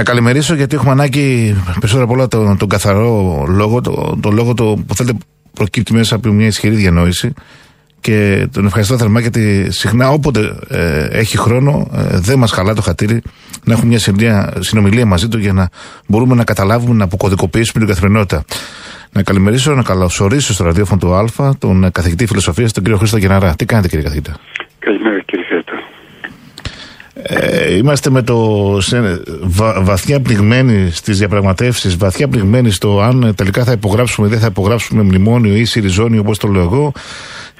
Να καλημερίσω γιατί έχουμε ανάγκη περισσότερο από όλα τον, τον καθαρό λόγο, τον το λόγο το, που θέλετε προκύπτει μέσα από μια ισχυρή διανόηση. Και τον ευχαριστώ θερμά γιατί συχνά όποτε ε, έχει χρόνο ε, δεν μας χαλά το χατήρι να έχουμε μια συνομιλία μαζί του για να μπορούμε να καταλάβουμε, να αποκωδικοποιήσουμε την καθημερινότητα. Να καλημερίσω, να καλωσορίσω στο ραδιόφωνο του Α τον καθηγητή φιλοσοφίας, τον κύριο Χρήστο Γεναρά. Τι κάνετε, κύριε καθηγητά; Καλημέρα, κύριε Χρήστο. Ε, είμαστε με το σε, βα, βαθιά πληγμένοι στις διαπραγματεύσεις, βαθιά πληγμένοι στο αν τελικά θα υπογράψουμε ή δεν θα υπογράψουμε μνημόνιο ή σιριζόνιο, όπως το λέω εγώ.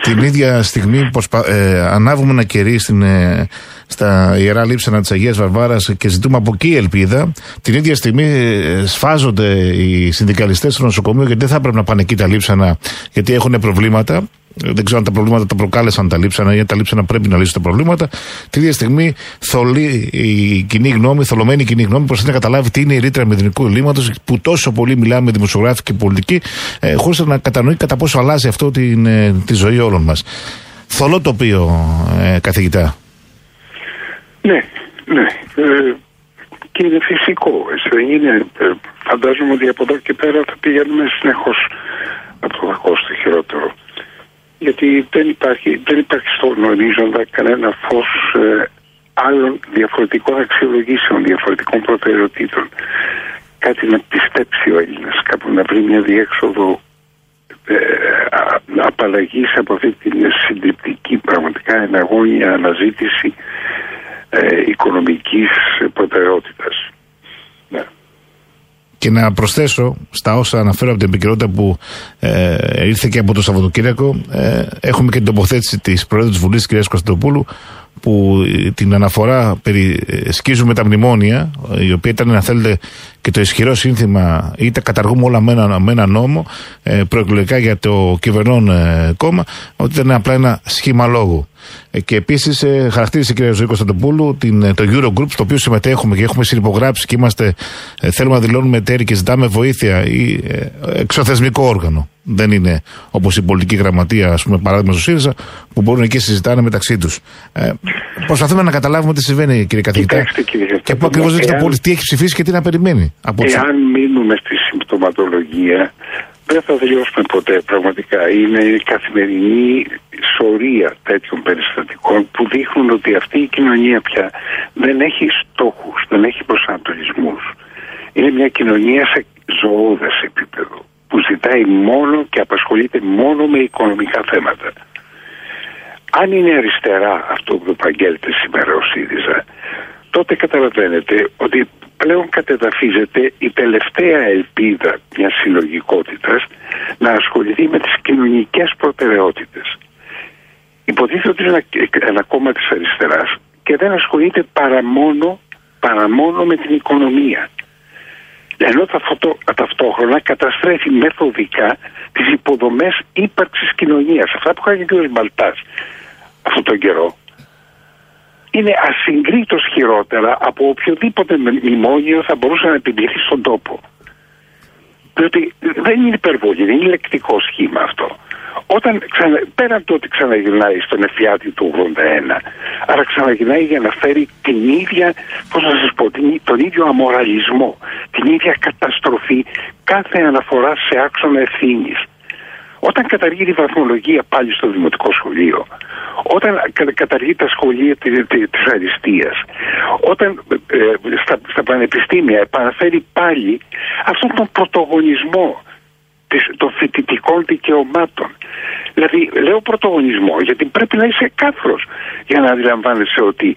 Την ίδια στιγμή προσπα... ε, ανάβουμε ένα κερί στην, ε, στα ιερά λείψανα της Αγίας Βαρβάρας και ζητούμε από εκεί ελπίδα. Την ίδια στιγμή ε, σφάζονται οι συνδικαλιστές στο νοσοκομείο γιατί δεν θα έπρεπε να πάνε εκεί τα λείψανα γιατί έχουν προβλήματα. Δεν ξέρω αν τα προβλήματα τα προκάλεσαν τα λείψανα ή αν τα λείψανα πρέπει να λύσουν τα προβλήματα. Την ίδια στιγμή θολεί η κοινή γνώμη, θολωμένη η κοινή γνώμη, προσπαθεί να καταλάβει τι είναι η ρήτρα μηδενικού ελλείμματος που τόσο πολύ μιλάμε με δημοσιογράφοι και πολιτικοί, ε, χωρίς να κατανοεί κατά πόσο αλλάζει αυτό την, ε, τη ζωή όλων μας. Θολό τοπίο, ε, καθηγητά. Ναι, ναι. Ε, και είναι φυσικό. Έτσι, είναι, ε, φαντάζομαι ότι από εδώ και πέρα θα πηγαίνουμε συνεχώς από το κακό στο χειρότερο. Γιατί δεν υπάρχει, δεν υπάρχει στον ορίζοντα κανένα φως ε, άλλων διαφορετικών αξιολογήσεων, διαφορετικών προτεραιοτήτων. Κάτι να πιστέψει ο Έλληνας, κάπου να βρει μια διέξοδο ε, απαλλαγής από αυτή την συντριπτική πραγματικά εναγώνια αναζήτηση ε, οικονομικής προτεραιότητας. Ναι. Και να προσθέσω στα όσα αναφέρω από την επικαιρότητα που ε, ήρθε και από το Σαββατοκύριακο, ε, έχουμε και την τοποθέτηση της Προέδρου της Βουλής, κ. Κωνσταντοπούλου, που την αναφορά περί ε, σκίζουμε τα μνημόνια, η οποία ήταν, αν θέλετε, και το ισχυρό σύνθημα, ή τα καταργούμε όλα με ένα, με ένα νόμο, ε, προεκλογικά για το κυβερνών ε, κόμμα, ότι ήταν απλά ένα σχήμα λόγου. Ε, και επίσης ε, χαρακτήρισε η κυρία Ζωή Κωνσταντοπούλου την, ε, το Eurogroup, στο οποίο συμμετέχουμε και έχουμε συνυπογράψει και είμαστε, θέλουμε να δηλώνουμε εταίροι και ζητάμε βοήθεια ή εξωθεσμικό όργανο. Δεν είναι όπως η πολιτική γραμματεία, ας πούμε, παράδειγμα στο ΣΥΡΙΖΑ, που μπορούν εκεί συζητάνε μεταξύ τους. Ε, προσπαθούμε να καταλάβουμε τι συμβαίνει, κύριε καθηγητά. Κοιτάξτε, κύριε και που ακριβώς δεν ξέρω τι έχει ψηφίσει και τι να περιμένει. Από εάν μείνουμε στη συμπτωματολογία, δεν θα τελειώσουμε ποτέ πραγματικά. Είναι η καθημερινή σωρία τέτοιων περιστατικών που δείχνουν ότι αυτή η κοινωνία πια δεν έχει στόχους, δεν έχει προσανατολισμούς. Είναι μια κοινωνία σε ζωώδες επίπεδο που ζητάει μόνο και απασχολείται μόνο με οικονομικά θέματα. Αν είναι αριστερά αυτό που επαγγέλλεται σήμερα ο ΣΥΡΙΖΑ, τότε καταλαβαίνετε ότι πλέον κατεδαφίζεται η τελευταία ελπίδα μιας συλλογικότητας να ασχοληθεί με τις κοινωνικές προτεραιότητες. Υποτίθεται ότι είναι ένα κόμμα της αριστεράς και δεν ασχολείται παρά μόνο, παρά μόνο με την οικονομία. Ενώ ταυτόχρονα καταστρέφει μεθοδικά τις υποδομές ύπαρξης κοινωνίας. Αυτά που κάνει ο κ. Μπαλτάς αυτόν τον καιρό είναι ασυγκρίτως χειρότερα από οποιοδήποτε μνημόνιο θα μπορούσε να επιβληθεί στον τόπο. Διότι δεν είναι υπερβολή, δεν είναι λεκτικό σχήμα αυτό. Όταν ξανα, πέραν το ότι ξαναγυρνάει στον εφιάτη του 81, αλλά ξαναγυρνάει για να φέρει την ίδια, πώς να σας πω, την, τον ίδιο αμοραλισμό, την ίδια καταστροφή κάθε αναφορά σε άξονα ευθύνης. Όταν καταργεί τη βαθμολογία πάλι στο δημοτικό σχολείο, όταν καταργεί τα σχολεία της αριστείας, όταν ε, στα, στα πανεπιστήμια επαναφέρει πάλι αυτόν τον πρωτογονισμό των φοιτητικών δικαιωμάτων. Δηλαδή, λέω πρωτογονισμό, γιατί πρέπει να είσαι κάφρος για να αντιλαμβάνεσαι ότι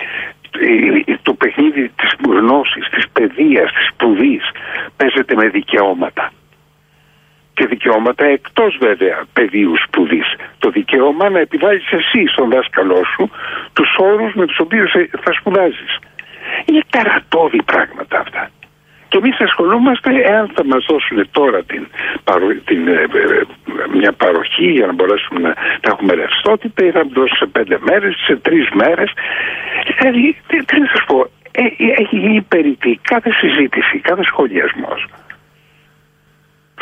ε, το παιχνίδι της γνώσης, της παιδείας, της σπουδής παίζεται με δικαιώματα και δικαιώματα εκτός βέβαια πεδίου σπουδή. Το δικαίωμα να επιβάλλεις εσύ στον δάσκαλό σου τους όρους με τους οποίους θα σπουδάζεις. Είναι τερατώδη πράγματα αυτά. Και εμεί ασχολούμαστε εάν θα μα δώσουν τώρα την, την, ε, ε, μια παροχή για να μπορέσουμε να, να έχουμε ρευστότητα ή θα μας δώσουν σε πέντε μέρε, σε τρει μέρε. Δηλαδή, τι να σα πω, ε, έχει γίνει περιττή κάθε συζήτηση, κάθε σχολιασμό.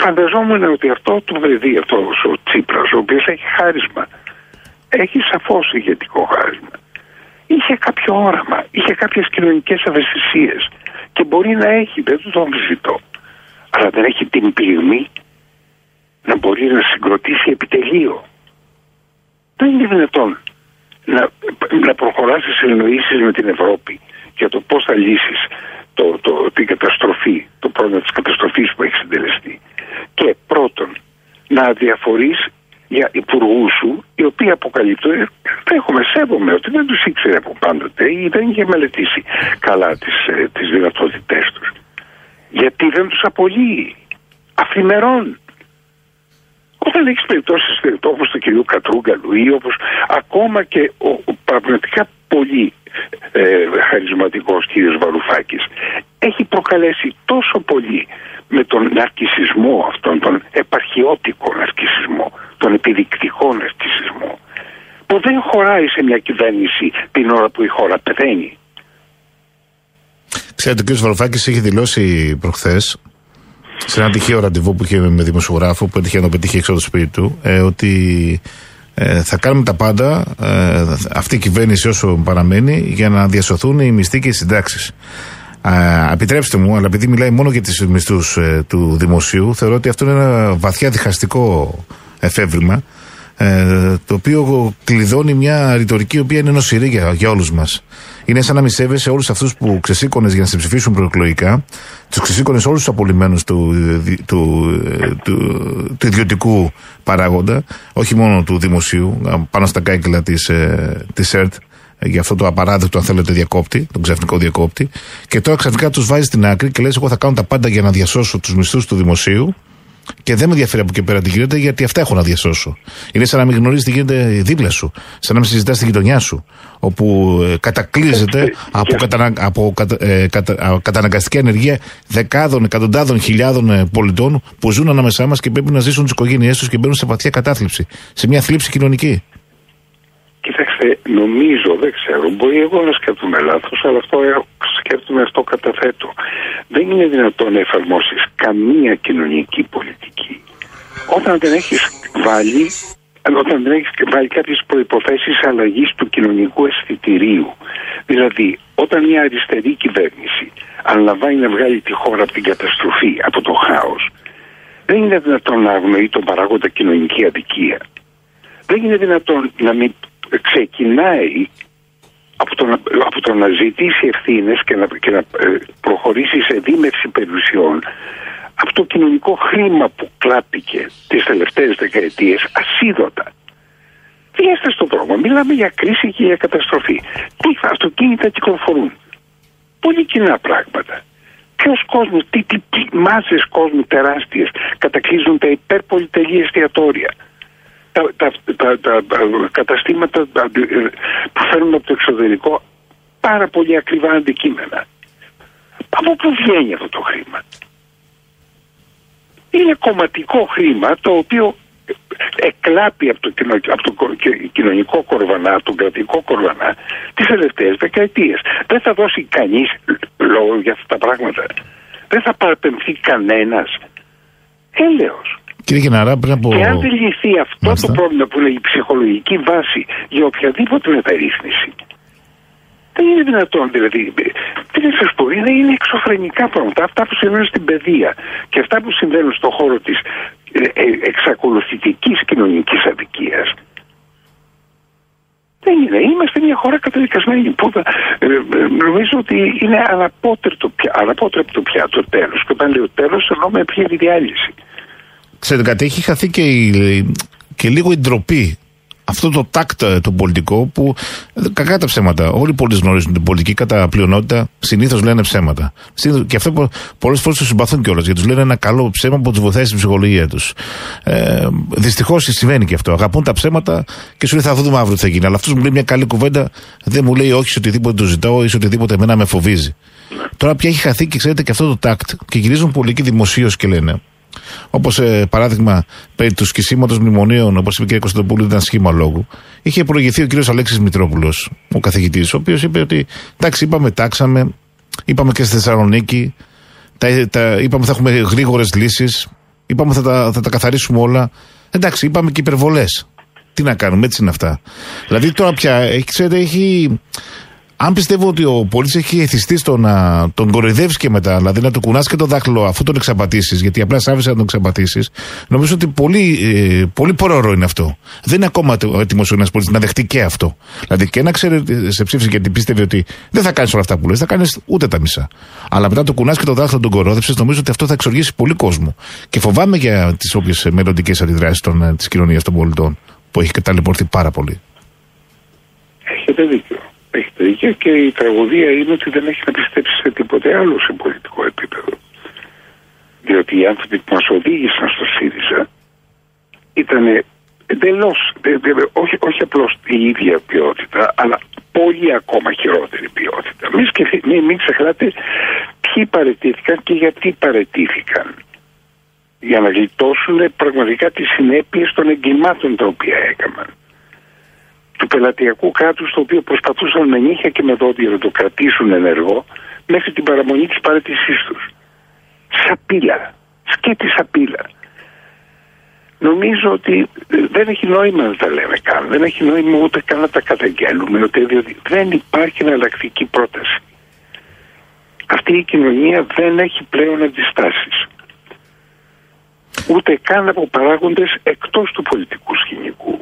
Φανταζόμουν ότι αυτό το παιδί, αυτός ο Τσίπρας, ο οποίος έχει χάρισμα, έχει σαφώς ηγετικό χάρισμα. Είχε κάποιο όραμα, είχε κάποιες κοινωνικές ευαισθησίες και μπορεί να έχει, δεν το αμφισβητώ. Αλλά δεν έχει την πληγμή να μπορεί να συγκροτήσει επιτελείο. Δεν είναι δυνατόν να, να προχωράς σε εννοήσεις με την Ευρώπη για το πώς θα λύσεις το, το, την καταστροφή, το πρόβλημα της καταστροφής που έχει συντελεστεί. Και πρώτον, να διαφορείς για υπουργούς σου, οι οποίοι αποκαλύπτουν, θα έχουμε σέβομαι ότι δεν τους ήξερε από πάντοτε ή δεν είχε μελετήσει καλά τις τις ε, δυνατότητές τους. Γιατί δεν τους απολύει αφημερών. Όταν έχεις περιπτώσεις όπως του κυρίου Κατρούγκαλου ή όπως ακόμα και ο, ο πραγματικά πολύ ε, χαρισματικός κύριος Βαρουφάκης έχει προκαλέσει τόσο πολύ με τον ναρκισισμό αυτόν, τον επαρχιώτικο ναρκισισμό, τον επιδεικτικό ναρκισισμό, που δεν χωράει σε μια κυβέρνηση την ώρα που η χώρα πεθαίνει. Ξέρετε, ο κ. Βαρουφάκης έχει δηλώσει προχθές σε ένα τυχαίο ραντεβού που είχε με δημοσιογράφο που έτυχε να το πετύχει έξω από το σπίτι του, ε, ότι ε, θα κάνουμε τα πάντα, ε, αυτή η κυβέρνηση όσο παραμένει, για να διασωθούν οι μισθοί και οι συντάξεις. Επιτρέψτε μου, αλλά επειδή μιλάει μόνο για τις μισθούς ε, του δημοσίου, θεωρώ ότι αυτό είναι ένα βαθιά διχαστικό εφεύρημα, ε, το οποίο κλειδώνει μια ρητορική η οποία είναι νοσηρή για, για όλους μας. Είναι σαν να μη σέβεσαι όλους αυτούς που ξεσήκωνες για να σε ψηφίσουν προεκλογικά, τους ξεσήκωνες όλους τους απολυμμένους του, του, του, του, ιδιωτικού παράγοντα, όχι μόνο του δημοσίου, πάνω στα κάγκελα της της ΕΡΤ, για αυτό το απαράδεκτο, αν θέλετε, διακόπτη, τον ξαφνικό διακόπτη. Και τώρα ξαφνικά τους βάζει στην άκρη και λες: Εγώ θα κάνω τα πάντα για να διασώσω τους μισθούς του δημοσίου και δεν με ενδιαφέρει από εκεί πέρα τι γίνεται, γιατί αυτά έχω να διασώσω. Είναι σαν να μην γνωρίζεις τι γίνεται δίπλα σου. Σαν να μην συζητάς στη γειτονιά σου. Όπου ε, κατακλείζεται από, κατανα, από ε, κατα, καταναγκαστική ενεργεία δεκάδων, εκατοντάδων χιλιάδων ε, πολιτών που ζουν ανάμεσά μας και πρέπει να ζήσουν τις οικογένειές τους και μπαίνουν σε βαθιά κατάθλιψη. Σε μια θλίψη κοινωνική. Κοιτάξτε, νομίζω, δεν ξέρω, μπορεί εγώ να σκέφτομαι λάθος, αλλά αυτό σκέφτομαι αυτό καταθέτω. Δεν είναι δυνατόν να εφαρμόσεις καμία κοινωνική πολιτική όταν δεν έχεις βάλει όταν δεν έχεις βάλει κάποιες προποθέσει αλλαγής του κοινωνικού αισθητηρίου. Δηλαδή, όταν μια αριστερή κυβέρνηση αναλαμβάνει να βγάλει τη χώρα από την καταστροφή, από το χάος, δεν είναι δυνατόν να αγνοεί τον παράγοντα κοινωνική αδικία. Δεν είναι δυνατόν να μην ξεκινάει από το, να, από το να ζητήσει ευθύνες και να, και να ε, προχωρήσει σε δίμευση περιουσιών από το κοινωνικό χρήμα που κλάπηκε τις τελευταίες δεκαετίες ασίδωτα. Τι είστε στον δρόμο, μιλάμε για κρίση και για καταστροφή. Τι αυτοκίνητα κυκλοφορούν. Πολύ κοινά πράγματα. Ποιος κόσμος, τι, τι, τι μάζες κόσμου τεράστιες κατακλείζουν τα υπερπολιτελή εστιατόρια τα, τα, τα, τα καταστήματα που φέρνουν από το εξωτερικό πάρα πολύ ακριβά αντικείμενα. Από πού βγαίνει αυτό το χρήμα; Είναι κομματικό χρήμα το οποίο εκλάπει από το, από το κοινωνικό κορβανά, από τον κρατικό κορβανά τις τελευταίες δεκαετίες. Δεν θα δώσει κανείς λόγο για αυτά τα πράγματα. Δεν θα παραπεμφθεί κανένας. Έλεος. Κύριε Γεναρά, πριν από... Και αν δεν λυθεί αυτό το πρόβλημα που είναι η ψυχολογική βάση για οποιαδήποτε μεταρρύθμιση, δεν είναι δυνατόν δηλαδή. Τι να σας πω, είναι, είναι εξωφρενικά πράγματα. Αυτά που συμβαίνουν στην παιδεία και αυτά που συμβαίνουν στον χώρο της ε, ε, εξακολουθητικής κοινωνικής αδικίας. Δεν είναι. Είμαστε μια χώρα καταδικασμένη που ε, ε, νομίζω ότι είναι αναπότρεπτο πια, αναπότρεπτο πια το τέλος. Και όταν λέω τέλος, εννοώ με πλήρη διάλυση. Ξέρετε κάτι, έχει χαθεί και, η, και λίγο η ντροπή. Αυτό το τάκτ το πολιτικό που κακά τα ψέματα. Όλοι οι πολίτες γνωρίζουν την πολιτική κατά πλειονότητα. Συνήθως λένε ψέματα. Και αυτό πολλές φορές του συμπαθούν κιόλας γιατί τους λένε ένα καλό ψέμα που τους βοηθάει στην ψυχολογία τους. Ε, Δυστυχώς συμβαίνει και αυτό. Αγαπούν τα ψέματα και σου λέει θα δούμε αύριο τι θα γίνει. Αλλά αυτός μου λέει μια καλή κουβέντα δεν μου λέει όχι σε οτιδήποτε του ζητάω ή σε οτιδήποτε εμένα με φοβίζει. Τώρα πια έχει χαθεί και ξέρετε και αυτό το τάκτ και γυρίζουν πολλοί και δημοσίως και λένε Όπως ε, παράδειγμα περί του σκισίματος μνημονίων, όπως είπε ο κ. Κωνσταντοπούλου, ήταν σχήμα λόγου. Είχε προηγηθεί ο κ. Αλέξης Μητρόπουλος, ο καθηγητής, ο οποίος είπε ότι εντάξει, είπαμε, τάξαμε, είπαμε και στη Θεσσαλονίκη, τα, τα, είπαμε θα έχουμε γρήγορες λύσεις, είπαμε θα τα, θα τα καθαρίσουμε όλα. Εντάξει, είπαμε και υπερβολές. Τι να κάνουμε, έτσι είναι αυτά. Δηλαδή τώρα πια, ξέρετε, έχει αν πιστεύω ότι ο πολίτης έχει εθιστεί στο να τον κοροϊδεύεις και μετά, δηλαδή να του κουνάς και το δάχτυλο αφού τον εξαπατήσεις, γιατί απλά σ' άφησε να τον εξαπατήσεις, νομίζω ότι πολύ, ε, πολύ πρόωρο είναι αυτό. Δεν είναι ακόμα έτοιμος ο ένας πολίτης να δεχτεί και αυτό. Δηλαδή και να ξέρει σε ψήφισε γιατί πίστευε ότι δεν θα κάνεις όλα αυτά που λες, θα κάνεις ούτε τα μισά. Αλλά μετά το κουνάς και το δάχτυλο τον κορόδεψε, νομίζω ότι αυτό θα εξοργήσει πολύ κόσμο. Και φοβάμαι για τις όποιες μελλοντικές αντιδράσεις ε, της κοινωνίας των πολιτών που έχει ταλαιπωρηθεί πάρα πολύ. Έχετε δίκιο. Έχετε δίκιο και η τραγωδία είναι ότι δεν έχει να πιστέψει σε τίποτε άλλο σε πολιτικό επίπεδο. Διότι οι άνθρωποι που μας οδήγησαν στο ΣΥΡΙΖΑ ήταν εντελώς, όχι, όχι απλώς η ίδια ποιότητα, αλλά πολύ ακόμα χειρότερη ποιότητα. Μην, μην, μην ξεχνάτε ποιοι παρετήθηκαν και γιατί παρετήθηκαν. Για να γλιτώσουν πραγματικά τις συνέπειες των εγκλημάτων τα οποία έκαναν του πελατειακού κράτους, το οποίο προσπαθούσαν με νύχια και με δόντια να το κρατήσουν ενεργό μέχρι την παραμονή της παρέτησής τους. Σαπίλα. Σκέτη σαπίλα. Νομίζω ότι ε, δεν έχει νόημα να τα λέμε καν. Δεν έχει νόημα ούτε καν να τα καταγγέλουμε. Ούτε διότι δεν υπάρχει εναλλακτική πρόταση. Αυτή η κοινωνία δεν έχει πλέον αντιστάσεις. Ούτε καν από παράγοντες εκτός του πολιτικού σκηνικού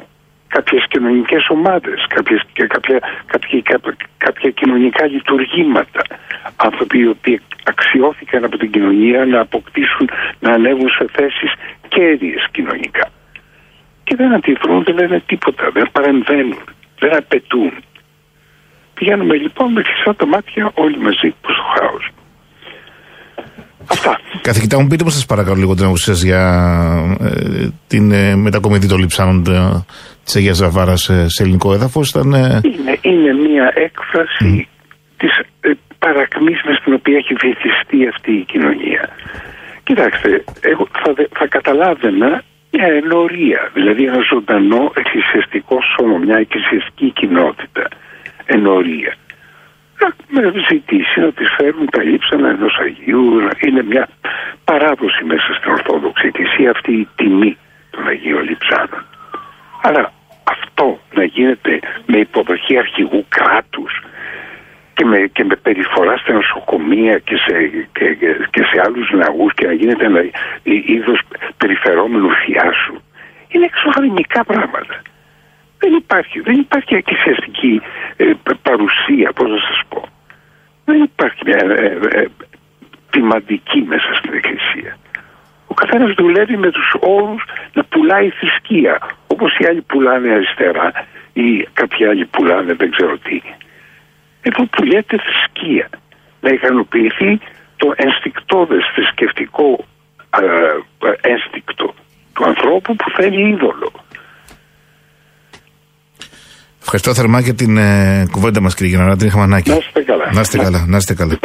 κάποιες κοινωνικές ομάδες, κάποιες, κάποια, κάποια, κάποια κοινωνικά λειτουργήματα. Άνθρωποι οι οποίοι αξιώθηκαν από την κοινωνία να αποκτήσουν, να ανέβουν σε θέσεις κέρδιες κοινωνικά. Και δεν αντιδρούν, δεν λένε τίποτα, δεν παρεμβαίνουν, δεν απαιτούν. Πηγαίνουμε λοιπόν με χρυσά τα μάτια όλοι μαζί προς το χάος. Αυτά. Καθηγητά μου, πείτε μου σας παρακαλώ λίγο την άποψή σας για ε, την ε, μετακομιδή των λειψάνων ε, της Αγίας Ζαβάρας σε, σε ελληνικό έδαφος. Είναι, είναι μια έκφραση mm. της ε, παρακμής μες στην οποία έχει βυθιστεί αυτή η κοινωνία. Κοιτάξτε, εγώ θα, θα καταλάβαινα μια ενορία, δηλαδή ένα ζωντανό εκκλησιαστικό σώμα, μια εκκλησιαστική κοινότητα. Ενορία με ζητήσει να τη φέρουν τα λείψανα ενός Αγίου. Είναι μια παράδοση μέσα στην Ορθόδοξη Εκκλησία αυτή η τιμή των Αγίων Λειψάνων. Αλλά αυτό να γίνεται με υποδοχή αρχηγού κράτους και με, και με περιφορά στα νοσοκομεία και σε, και, και σε άλλους λαούς και να γίνεται ένα είδος περιφερόμενου θειάσου είναι εξωφρενικά πράγματα. Δεν υπάρχει, δεν υπάρχει εκκλησιαστική ε, παρουσία, πώς να σας πω. Δεν υπάρχει μια ε, ε, ποιμαντική μέσα στην εκκλησία. Ο καθένας δουλεύει με τους όρους να πουλάει θρησκεία. Όπως οι άλλοι πουλάνε αριστερά ή κάποιοι άλλοι πουλάνε δεν ξέρω τι. Εδώ πουλιέται θρησκεία. Να ικανοποιηθεί το ενστικτόδες θρησκευτικό ε, ένστικτο του ανθρώπου που θέλει είδωλο. Ευχαριστώ θερμά για την ε, κουβέντα μας, κύριε Γεναρά. Την είχαμε ανάγκη. Να είστε καλά. Να είστε καλά. Να είστε καλά.